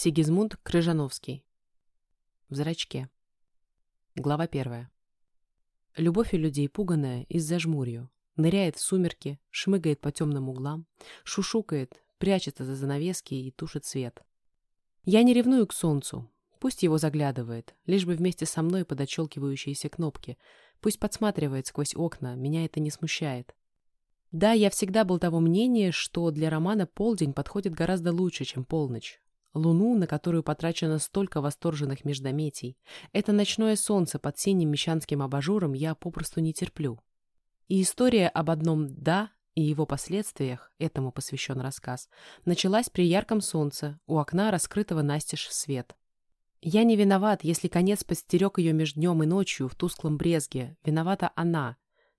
Сигизмунд Крыжановский. В зрачке. Глава первая. Любовь у людей пуганая и с зажмурью. Ныряет в сумерки, шмыгает по темным углам, шушукает, прячется за занавески и тушит свет. Я не ревную к солнцу. Пусть его заглядывает, лишь бы вместе со мной под отщелкивающиеся кнопки. Пусть подсматривает сквозь окна, меня это не смущает. Да, я всегда был того мнения, что для романа полдень подходит гораздо лучше, чем полночь. Луну, на которую потрачено столько восторженных междометий. Это ночное солнце под синим мещанским абажуром я попросту не терплю. И история об одном «да» и его последствиях, этому посвящен рассказ, началась при ярком солнце, у окна, раскрытого настежь в свет. Я не виноват, если конец подстерег ее между днем и ночью в тусклом брезге. Виновата она.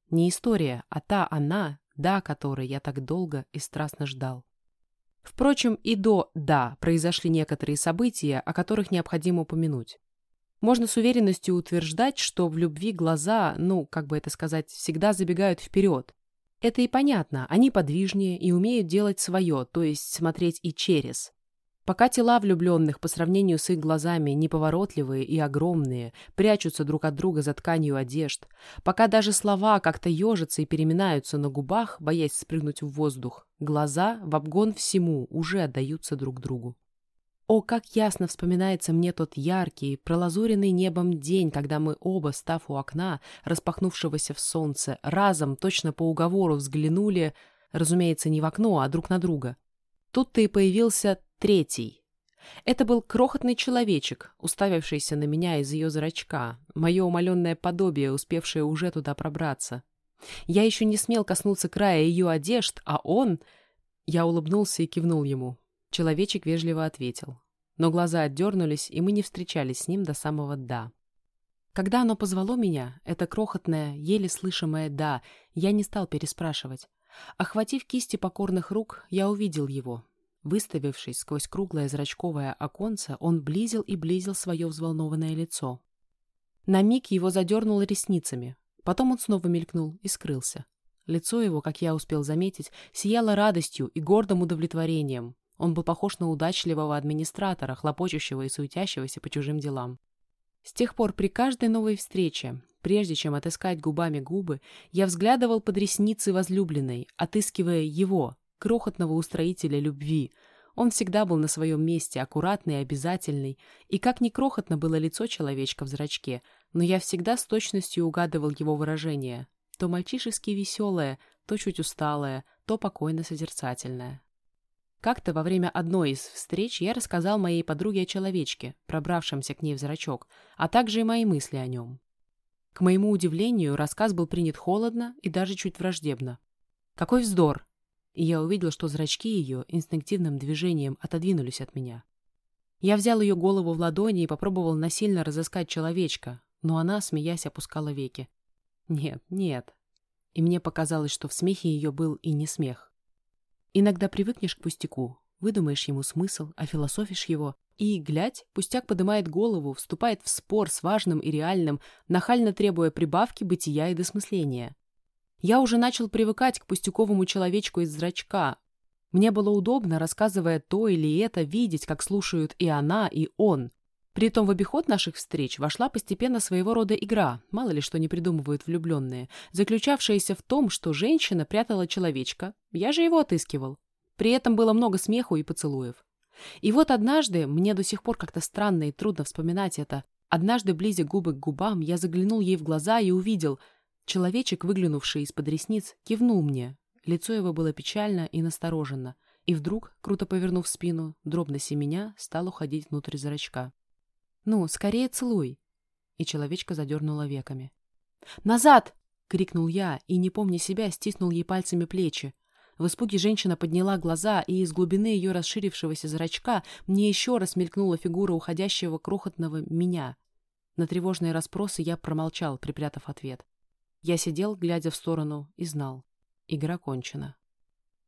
Не история, а та она, да которой я так долго и страстно ждал. Впрочем, и до «да» произошли некоторые события, о которых необходимо упомянуть. Можно с уверенностью утверждать, что в любви глаза, ну, как бы это сказать, всегда забегают вперед. Это и понятно, они подвижнее и умеют делать свое, то есть смотреть и через. Пока тела влюбленных по сравнению с их глазами неповоротливые и огромные, прячутся друг от друга за тканью одежд, пока даже слова как-то ежатся и переминаются на губах, боясь спрыгнуть в воздух, глаза в обгон всему уже отдаются друг другу. О, как ясно вспоминается мне тот яркий, пролазуренный небом день, когда мы оба, став у окна, распахнувшегося в солнце, разом, точно по уговору взглянули, разумеется, не в окно, а друг на друга. Тут-то и появился Третий. Это был крохотный человечек, уставившийся на меня из ее зрачка, мое умаленное подобие, успевшее уже туда пробраться. Я еще не смел коснуться края ее одежд, а он... Я улыбнулся и кивнул ему. Человечек вежливо ответил. Но глаза отдернулись, и мы не встречались с ним до самого «да». Когда оно позвало меня, это крохотное, еле слышимое «да», я не стал переспрашивать. Охватив кисти покорных рук, я увидел его, Выставившись сквозь круглое зрачковое оконце, он близил и близил свое взволнованное лицо. На миг его задернуло ресницами. Потом он снова мелькнул и скрылся. Лицо его, как я успел заметить, сияло радостью и гордым удовлетворением. Он был похож на удачливого администратора, хлопочущего и суетящегося по чужим делам. С тех пор при каждой новой встрече, прежде чем отыскать губами губы, я взглядывал под ресницы возлюбленной, отыскивая его, крохотного устроителя любви. Он всегда был на своем месте, аккуратный и обязательный, и как ни крохотно было лицо человечка в зрачке, но я всегда с точностью угадывал его выражение. То мальчишески веселое, то чуть усталое, то покойно созерцательное. Как-то во время одной из встреч я рассказал моей подруге о человечке, пробравшемся к ней в зрачок, а также и мои мысли о нем. К моему удивлению, рассказ был принят холодно и даже чуть враждебно. «Какой вздор! И я увидел, что зрачки ее инстинктивным движением отодвинулись от меня. Я взял ее голову в ладони и попробовал насильно разыскать человечка, но она, смеясь, опускала веки. Нет, нет. И мне показалось, что в смехе ее был и не смех. Иногда привыкнешь к пустяку, выдумаешь ему смысл, офилософишь его, и, глядь, пустяк поднимает голову, вступает в спор с важным и реальным, нахально требуя прибавки бытия и досмысления. Я уже начал привыкать к пустяковому человечку из зрачка. Мне было удобно, рассказывая то или это, видеть, как слушают и она, и он. Притом в обиход наших встреч вошла постепенно своего рода игра, мало ли что не придумывают влюбленные, заключавшаяся в том, что женщина прятала человечка, я же его отыскивал. При этом было много смеху и поцелуев. И вот однажды, мне до сих пор как-то странно и трудно вспоминать это, однажды, близя губы к губам, я заглянул ей в глаза и увидел — Человечек, выглянувший из-под ресниц, кивнул мне. Лицо его было печально и настороженно. И вдруг, круто повернув спину, дробно семеня, стал уходить внутрь зрачка. «Ну, скорее целуй!» И человечка задернула веками. «Назад!» — крикнул я, и, не помня себя, стиснул ей пальцами плечи. В испуге женщина подняла глаза, и из глубины ее расширившегося зрачка мне еще раз мелькнула фигура уходящего крохотного меня. На тревожные расспросы я промолчал, припрятав ответ. Я сидел, глядя в сторону, и знал. Игра кончена.